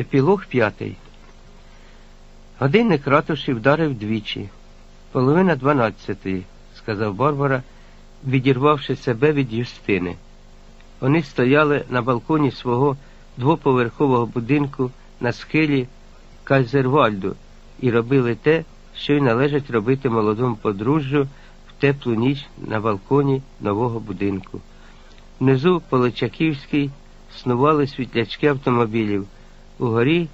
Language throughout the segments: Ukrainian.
Епілог п'ятий. Годинник ратуші вдарив двічі. Половина дванадцятої, сказав Барбара, відірвавши себе від Юстини. Вони стояли на балконі свого двоповерхового будинку на схилі Кайзервальду і робили те, що й належить робити молодому подружжю в теплу ніч на балконі нового будинку. Внизу по Личаківській снували світлячки автомобілів. Угорі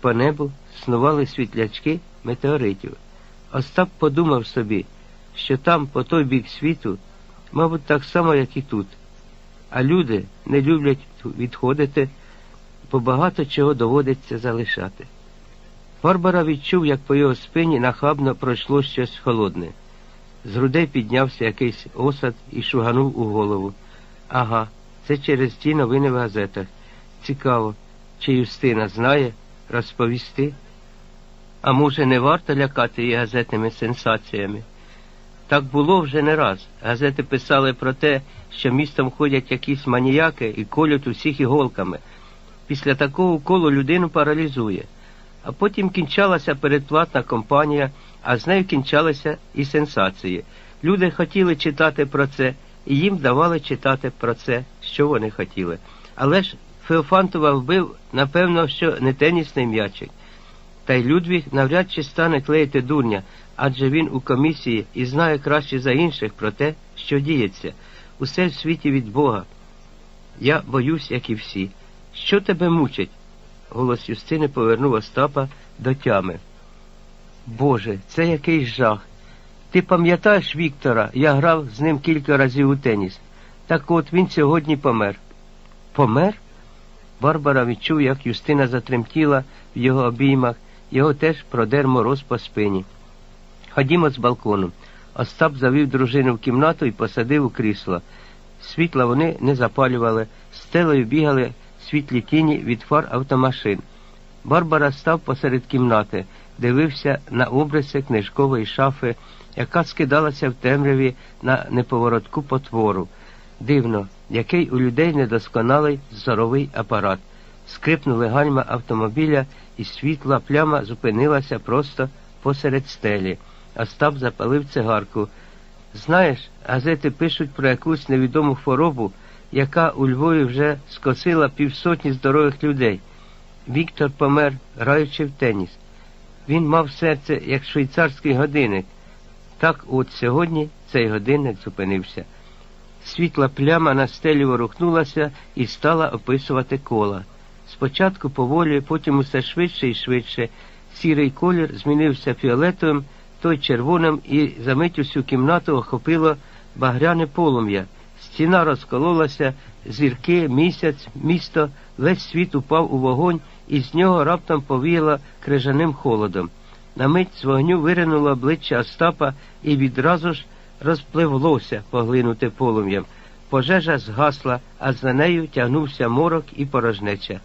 по небу снували світлячки метеоритів. Остап подумав собі, що там, по той бік світу, мабуть, так само, як і тут. А люди не люблять відходити, бо багато чого доводиться залишати. Барбара відчув, як по його спині нахабно пройшло щось холодне. З грудей піднявся якийсь осад і шуганув у голову. Ага, це через ті новини в газетах. Цікаво, чи Юстина знає розповісти? А може, не варто лякати її газетними сенсаціями? Так було вже не раз. Газети писали про те, що містом ходять якісь маніяки і колють усіх іголками. Після такого уколу людину паралізує. А потім кінчалася передплатна компанія, а з нею кінчалися і сенсації. Люди хотіли читати про це, і їм давали читати про це, що вони хотіли. Але ж Феофантова вбив, напевно, що не тенісний м'ячик. Та й Людвіг навряд чи стане клеїти дурня, адже він у комісії і знає краще за інших про те, що діється. Усе в світі від Бога. Я боюсь, як і всі. Що тебе мучить? Голос Юстини повернув Остапа до тями. Боже, це якийсь жах. Ти пам'ятаєш Віктора, я грав з ним кілька разів у теніс. Так от він сьогодні помер. Помер? Барбара відчув, як Юстина затремтіла в його обіймах, його теж продер мороз по спині. Ходімо з балкону. Остап завів дружину в кімнату і посадив у крісло. Світла вони не запалювали, стелею бігали світлі тіні від фар автомашин. Барбара став посеред кімнати, дивився на обриси книжкової шафи, яка скидалася в темряві на неповоротку потвору. Дивно, який у людей недосконалий зоровий апарат. Скрипнули гальма автомобіля, і світла пляма зупинилася просто посеред стелі. Остап запалив цигарку. Знаєш, газети пишуть про якусь невідому хворобу, яка у Львові вже скосила півсотні здорових людей. Віктор помер, граючи в теніс. Він мав серце, як швейцарський годинник. Так от сьогодні цей годинник зупинився. Світла пляма на стелі ворухнулася і стала описувати кола. Спочатку поволі, потім усе швидше і швидше. Сірий колір змінився фіолетовим, той червоним, і за мить усю кімнату охопило багряне полум'я. Стіна розкололася, зірки, місяць, місто, весь світ упав у вогонь, і з нього раптом повіяло крижаним холодом. На мить з вогню виринуло обличчя Остапа і відразу ж розпливлося, поглинуте полум'ям. Пожежа згасла, а за нею тягнувся морок і порожнеча.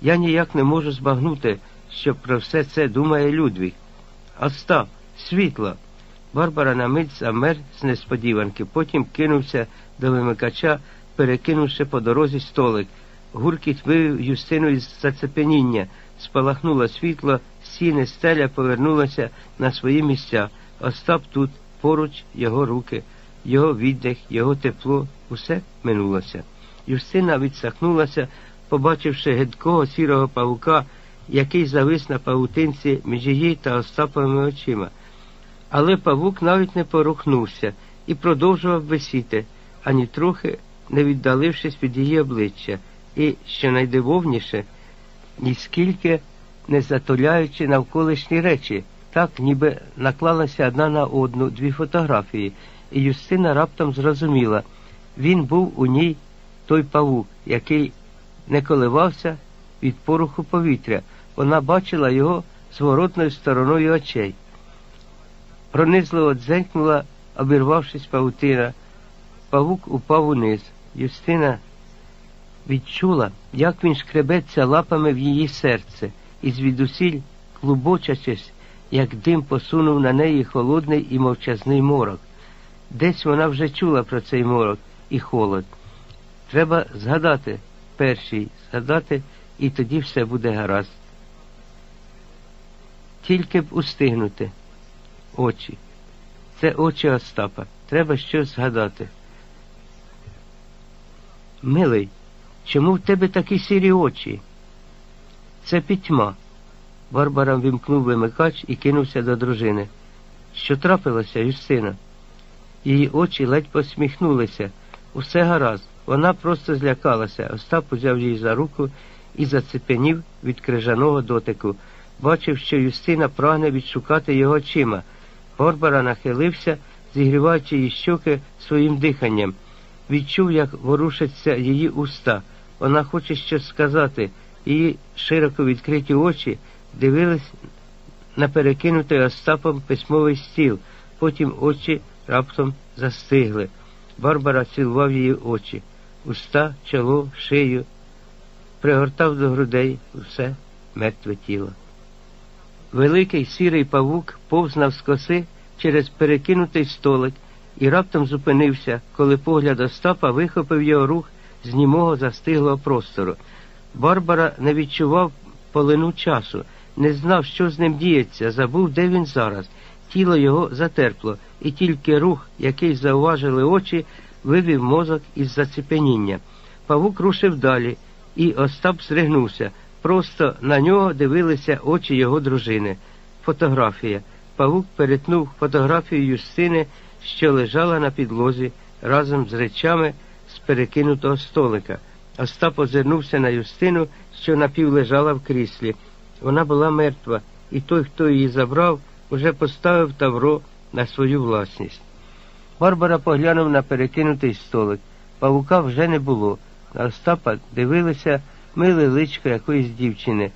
Я ніяк не можу збагнути, що про все це думає Людвіг. Остап, світло. Барбара на мить замер з несподіванки, потім кинувся до вимикача, перекинувши по дорозі столик. Гуркіт вивів Юстину із зацепеніння, спалахнуло світло, стіни стеля повернулася на свої місця. Остап тут, поруч його руки, його віддих, його тепло, усе минулося. Юстина відсахнулася, побачивши гидкого сірого павука, який завис на павутинці між її та Остаповими очима. Але павук навіть не порухнувся і продовжував висіти, ані трохи не віддалившись від її обличчя, і, що найдивовніше, ніскільки не затуляючи навколишні речі, так ніби наклалася одна на одну дві фотографії, і Юстина раптом зрозуміла він був у ній той павук, який не коливався від поруху повітря. Вона бачила його зворотною стороною очей. Пронизливо дзенькнула, обірвавшись павутина. Павук упав униз. Юстина відчула, як він шкребеться лапами в її серце, і звідусіль, клубочачись, як дим посунув на неї холодний і мовчазний морок. Десь вона вже чула про цей морок і холод. Треба згадати перший, згадати і тоді все буде гаразд. Тільки б устигнути. Очі. Це очі Остапа. Треба щось згадати. Милий, чому в тебе такі сірі очі? Це пітьма. Барбара вимкнув вимикач і кинувся до дружини. Що трапилося, Юстина? Її очі ледь посміхнулися. Усе гаразд. Вона просто злякалася. Остап узяв її за руку і зацепенів від крижаного дотику. Бачив, що Юстина прагне відшукати його очима. Барбара нахилився, зігріваючи її щоки своїм диханням. Відчув, як ворушаться її уста. Вона хоче щось сказати. Її широко відкриті очі дивились на перекинутий Остапом письмовий стіл, потім очі раптом застигли. Барбара цілував її очі, уста, чоло, шию, пригортав до грудей усе мертве тіло. Великий сірий павук повз навскоси через перекинутий столик і раптом зупинився, коли погляд Остапа вихопив його рух з німого застиглого простору. Барбара не відчував полину часу, не знав, що з ним діється, забув, де він зараз. Тіло його затерпло, і тільки рух, який зауважили очі, вивів мозок із зацепеніння. Павук рушив далі, і Остап зригнувся. Просто на нього дивилися очі його дружини. Фотографія. Павук перетнув фотографію Юстини, що лежала на підлозі разом з речами з перекинутого столика. Остап озирнувся на Юстину, що напівлежала в кріслі. Вона була мертва, і той, хто її забрав, уже поставив тавро на свою власність. Барбара поглянув на перекинутий столик. Павука вже не було. На Остапа дивилися миле личко якоїсь дівчини.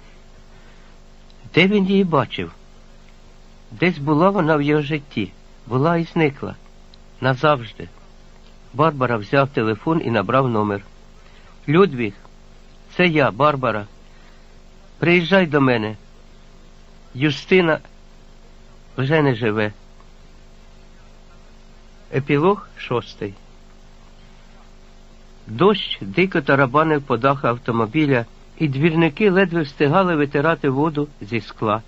Де він її бачив? Десь була вона в його житті, була і зникла. Назавжди. Барбара взяв телефон і набрав номер. Людвіг, це я, Барбара. Приїжджай до мене. Юстина вже не живе. Епілог шостий. Дощ дико тарабанив по даху автомобіля, і двірники ледве встигали витирати воду зі скла.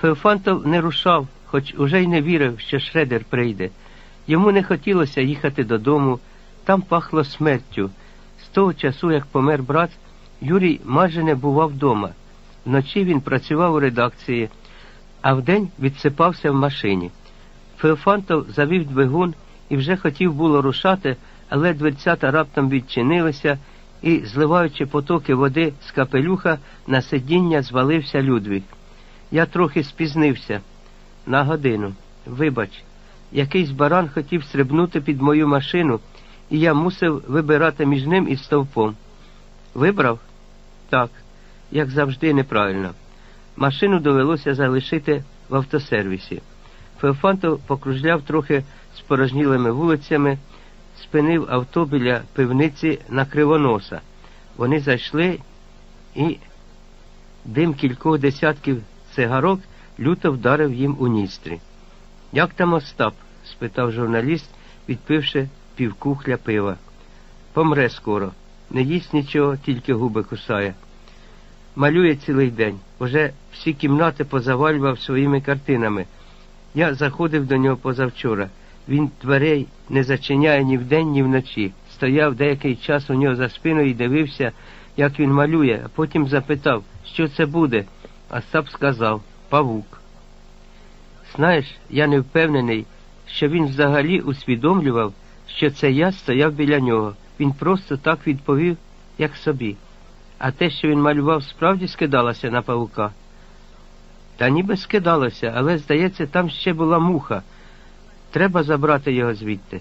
Феофантов не рушав, хоч уже й не вірив, що Шредер прийде. Йому не хотілося їхати додому, там пахло смертю. З того часу, як помер брат, Юрій майже не бував вдома. Вночі він працював у редакції, а вдень відсипався в машині. Феофантов завів двигун і вже хотів було рушати, але дверцята раптом відчинилися і, зливаючи потоки води з капелюха, на сидіння звалився Людвіг. Я трохи спізнився. На годину. Вибач, якийсь баран хотів стрибнути під мою машину, і я мусив вибирати між ним і стовпом. Вибрав? Так, як завжди, неправильно. Машину довелося залишити в автосервісі. Феофантов покружляв трохи спорожнілими вулицями, спинив авто біля пивниці на кривоноса. Вони зайшли і дим кількох десятків цигарок люто вдарив їм у ністрі. Як там Остап? спитав журналіст, відпивши півкухля пива. Помре скоро. Не їсть нічого, тільки губи кусає. Малює цілий день. Уже всі кімнати позавалював своїми картинами. Я заходив до нього позавчора. Він дверей не зачиняє ні вдень, ні вночі. Стояв деякий час у нього за спиною і дивився, як він малює, а потім запитав, що це буде. Остап сказав павук. Знаєш, я не впевнений, що він взагалі усвідомлював, що це я стояв біля нього. Він просто так відповів, як собі. А те, що він малював, справді скидалося на павука. Та ніби скидалося, але, здається, там ще була муха. Треба забрати його звідти.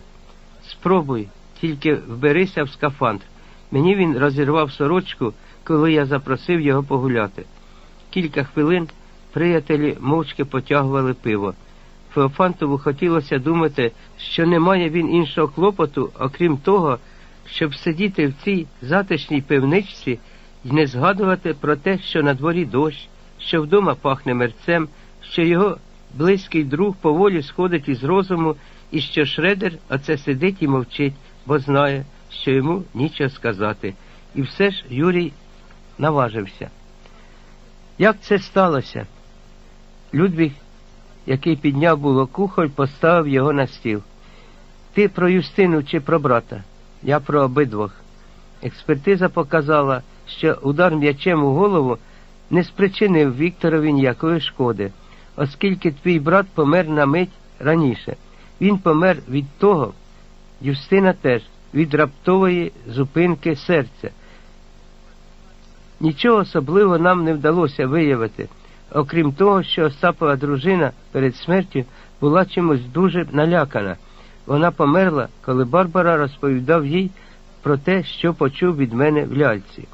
Спробуй, тільки вберися в скафандр. Мені він розірвав сорочку, коли я запросив його погуляти. Кілька хвилин приятелі мовчки потягували пиво. Феофантову хотілося думати, що немає він іншого клопоту, окрім того, щоб сидіти в цій затишній пивничці і не згадувати про те, що на дворі дощ, що вдома пахне мерцем, що його близький друг поволі сходить із розуму, і що Шредер оце сидить і мовчить, бо знає, що йому нічого сказати. І все ж Юрій наважився. Як це сталося? Людвіг, який підняв було кухоль, поставив його на стіл. Ти про Юстину чи про брата? Я про обидвох. Експертиза показала, що удар м'ячем у голову не спричинив Вікторові ніякої шкоди, оскільки твій брат помер на мить раніше. Він помер від того, Юстина теж, від раптової зупинки серця. Нічого особливого нам не вдалося виявити, окрім того, що Остапова дружина перед смертю була чимось дуже налякана. Вона померла, коли Барбара розповідав їй про те, що почув від мене в ляльці.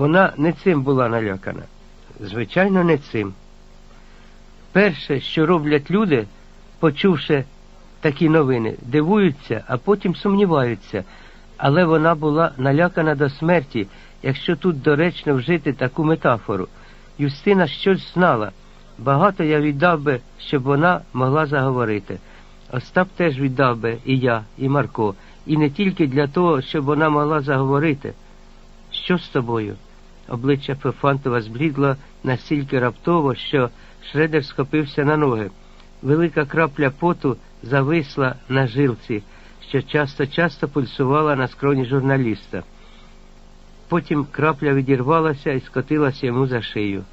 Вона не цим була налякана. Звичайно, не цим. Перше, що роблять люди, почувши такі новини, дивуються, а потім сумніваються. Але вона була налякана до смерті, якщо тут доречно вжити таку метафору. Юстина щось знала. Багато я віддав би, щоб вона могла заговорити. Остап теж віддав би і я, і Марко, і не тільки для того, щоб вона могла заговорити. Що з тобою? Обличчя Фефантова зблідло настільки раптово, що Шредер схопився на ноги. Велика крапля поту зависла на жилці, що часто-часто пульсувала на скроні журналіста. Потім крапля відірвалася і скотилася йому за шию.